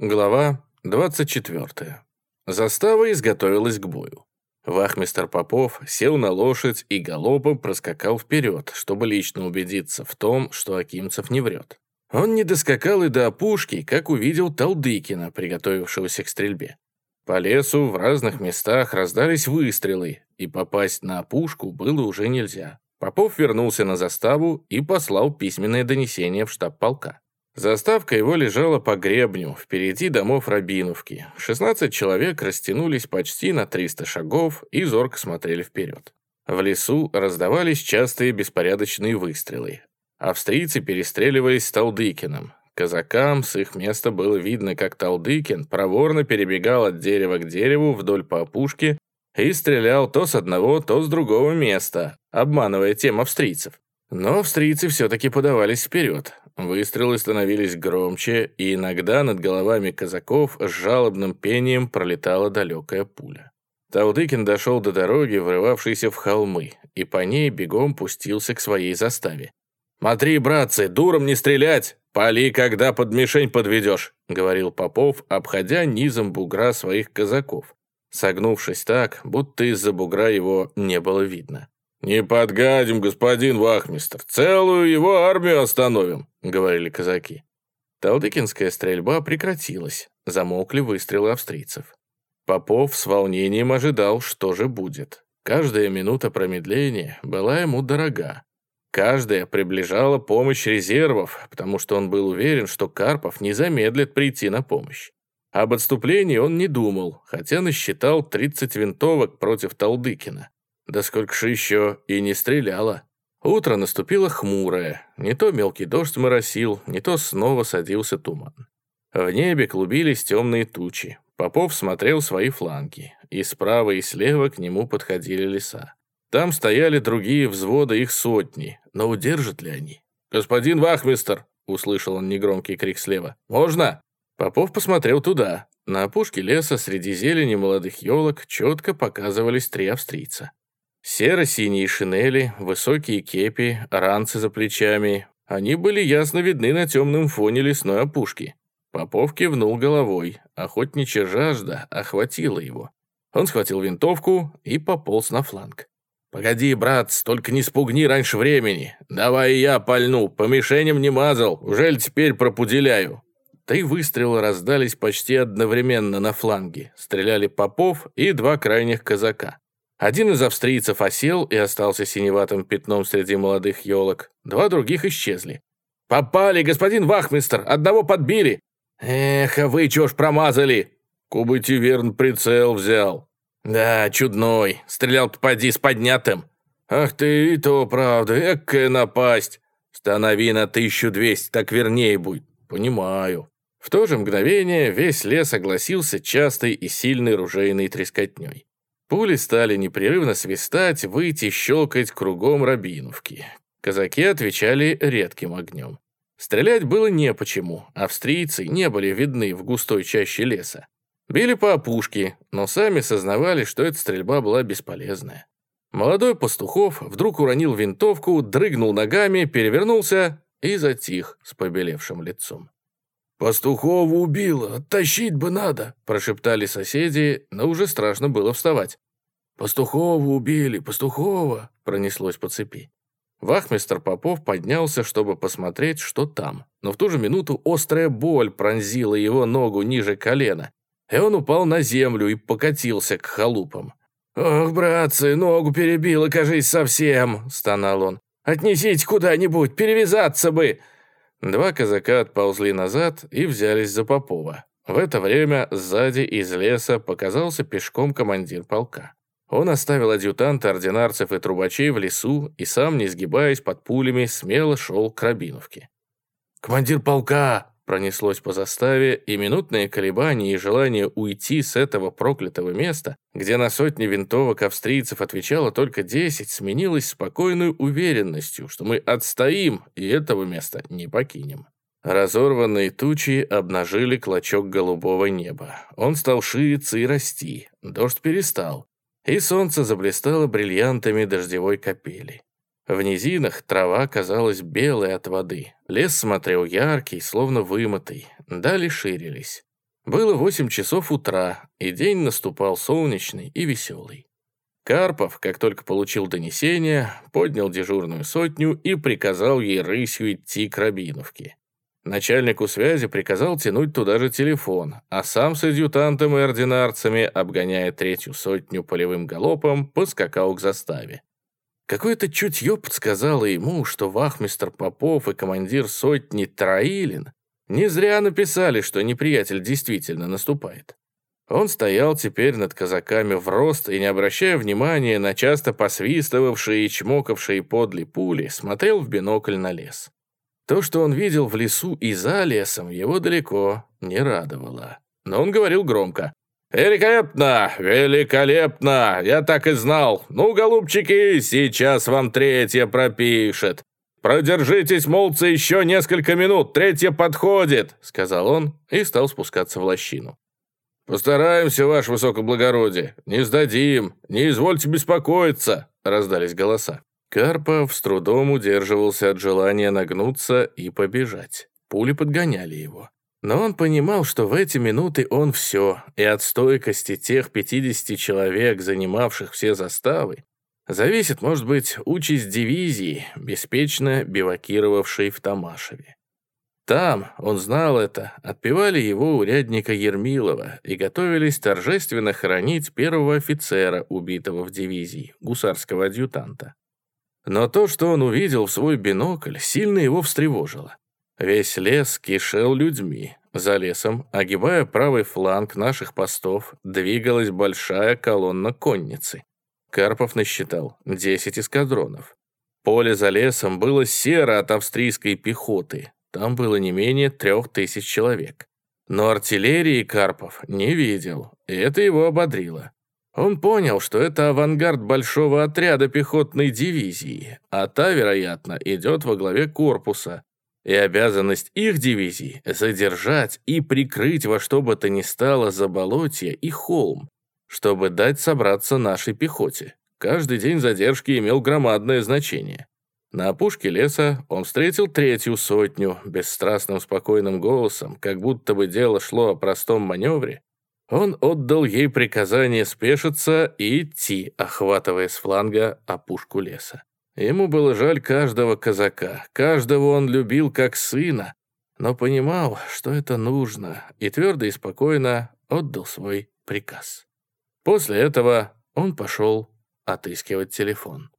Глава 24. Застава изготовилась к бою. Вахмистер Попов сел на лошадь и галопом проскакал вперед, чтобы лично убедиться в том, что Акимцев не врет. Он не доскакал и до опушки, как увидел Талдыкина, приготовившегося к стрельбе. По лесу в разных местах раздались выстрелы, и попасть на опушку было уже нельзя. Попов вернулся на заставу и послал письменное донесение в штаб полка. Заставка его лежала по гребню, впереди домов Рабиновки. 16 человек растянулись почти на 300 шагов и зорко смотрели вперед. В лесу раздавались частые беспорядочные выстрелы. Австрийцы перестреливались с Талдыкиным. Казакам с их места было видно, как Талдыкин проворно перебегал от дерева к дереву вдоль по опушке и стрелял то с одного, то с другого места, обманывая тем австрийцев. Но австрийцы все-таки подавались вперед. Выстрелы становились громче, и иногда над головами казаков с жалобным пением пролетала далекая пуля. Талдыкин дошел до дороги, врывавшейся в холмы, и по ней бегом пустился к своей заставе. «Смотри, братцы, дуром не стрелять! Пали, когда под мишень подведешь!» — говорил Попов, обходя низом бугра своих казаков, согнувшись так, будто из-за бугра его не было видно. «Не подгадим, господин вахмистр, целую его армию остановим», — говорили казаки. Талдыкинская стрельба прекратилась, замолкли выстрелы австрийцев. Попов с волнением ожидал, что же будет. Каждая минута промедления была ему дорога. Каждая приближала помощь резервов, потому что он был уверен, что Карпов не замедлит прийти на помощь. Об отступлении он не думал, хотя насчитал 30 винтовок против Талдыкина. Да сколько же еще и не стреляла. Утро наступило хмурое. Не то мелкий дождь моросил, не то снова садился туман. В небе клубились темные тучи. Попов смотрел свои фланги, и справа и слева к нему подходили леса. Там стояли другие взводы, их сотни, но удержат ли они? «Господин Вахмистер!» — услышал он негромкий крик слева. «Можно?» Попов посмотрел туда. На опушке леса среди зелени молодых елок четко показывались три австрийца. Серо-синие шинели, высокие кепи, ранцы за плечами. Они были ясно видны на темном фоне лесной опушки. Попов кивнул головой. Охотничья жажда охватила его. Он схватил винтовку и пополз на фланг. «Погоди, брат, только не спугни раньше времени. Давай я пальну, по мишеням не мазал, ужель теперь пропуделяю?» Три выстрела раздались почти одновременно на фланге. Стреляли Попов и два крайних казака. Один из австрийцев осел и остался синеватым пятном среди молодых елок. Два других исчезли. «Попали, господин Вахмистер! Одного подбили!» «Эх, а вы чё ж промазали?» «Кубыти верн прицел взял». «Да, чудной. Стрелял-то поди с поднятым». «Ах ты, то правда, экая напасть. Станови на 1200, так вернее будет». «Понимаю». В то же мгновение весь лес огласился частой и сильной ружейной трескотней. Пули стали непрерывно свистать, выйти, щелкать кругом Рабиновки. Казаки отвечали редким огнем. Стрелять было не почему, австрийцы не были видны в густой чаще леса. Били по опушке, но сами сознавали, что эта стрельба была бесполезная. Молодой Пастухов вдруг уронил винтовку, дрыгнул ногами, перевернулся и затих с побелевшим лицом. «Пастухова убило, тащить бы надо», – прошептали соседи, но уже страшно было вставать. «Пастухова убили, Пастухова!» – пронеслось по цепи. Вахмистр Попов поднялся, чтобы посмотреть, что там, но в ту же минуту острая боль пронзила его ногу ниже колена, и он упал на землю и покатился к халупам. «Ох, братцы, ногу перебило, кажись, совсем!» – стонал он. «Отнесите куда-нибудь, перевязаться бы!» Два казака отползли назад и взялись за Попова. В это время сзади из леса показался пешком командир полка. Он оставил адъютанта, ординарцев и трубачей в лесу и сам, не сгибаясь под пулями, смело шел к Рабиновке. «Командир полка!» Пронеслось по заставе, и минутные колебания и желание уйти с этого проклятого места, где на сотни винтовок австрийцев отвечало только десять, сменилось спокойной уверенностью, что мы отстоим и этого места не покинем. Разорванные тучи обнажили клочок голубого неба. Он стал шириться и расти. Дождь перестал, и солнце заблистало бриллиантами дождевой капели. В низинах трава казалась белой от воды. Лес смотрел яркий, словно вымытый. Дали ширились. Было восемь часов утра, и день наступал солнечный и веселый. Карпов, как только получил донесение, поднял дежурную сотню и приказал ей рысью идти к Рабиновке. Начальнику связи приказал тянуть туда же телефон, а сам с адъютантом и ординарцами, обгоняя третью сотню полевым галопом, поскакал к заставе. Какое-то чутье подсказало ему, что вахмистр Попов и командир сотни Троилин не зря написали, что неприятель действительно наступает. Он стоял теперь над казаками в рост и, не обращая внимания на часто посвистывавшие и чмокавшие подле пули, смотрел в бинокль на лес. То, что он видел в лесу и за лесом, его далеко не радовало. Но он говорил громко. «Великолепно! Великолепно! Я так и знал! Ну, голубчики, сейчас вам третья пропишет! Продержитесь, молодцы, еще несколько минут, третья подходит!» Сказал он и стал спускаться в лощину. «Постараемся, ваше высокоблагородие, не сдадим, не извольте беспокоиться!» Раздались голоса. Карпов с трудом удерживался от желания нагнуться и побежать. Пули подгоняли его. Но он понимал, что в эти минуты он все, и от стойкости тех 50 человек, занимавших все заставы, зависит, может быть, участь дивизии, беспечно бивакировавшей в Тамашеве. Там, он знал это, отпевали его урядника Ермилова и готовились торжественно хоронить первого офицера, убитого в дивизии, гусарского адъютанта. Но то, что он увидел в свой бинокль, сильно его встревожило. Весь лес кишел людьми. За лесом, огибая правый фланг наших постов, двигалась большая колонна конницы. Карпов насчитал 10 эскадронов. Поле за лесом было серо от австрийской пехоты. Там было не менее трех тысяч человек. Но артиллерии Карпов не видел, и это его ободрило. Он понял, что это авангард большого отряда пехотной дивизии, а та, вероятно, идет во главе корпуса, и обязанность их дивизии — задержать и прикрыть во что бы то ни стало заболотье и холм, чтобы дать собраться нашей пехоте. Каждый день задержки имел громадное значение. На опушке леса он встретил третью сотню, бесстрастным спокойным голосом, как будто бы дело шло о простом маневре. Он отдал ей приказание спешиться и идти, охватывая с фланга опушку леса. Ему было жаль каждого казака, каждого он любил как сына, но понимал, что это нужно, и твердо и спокойно отдал свой приказ. После этого он пошел отыскивать телефон.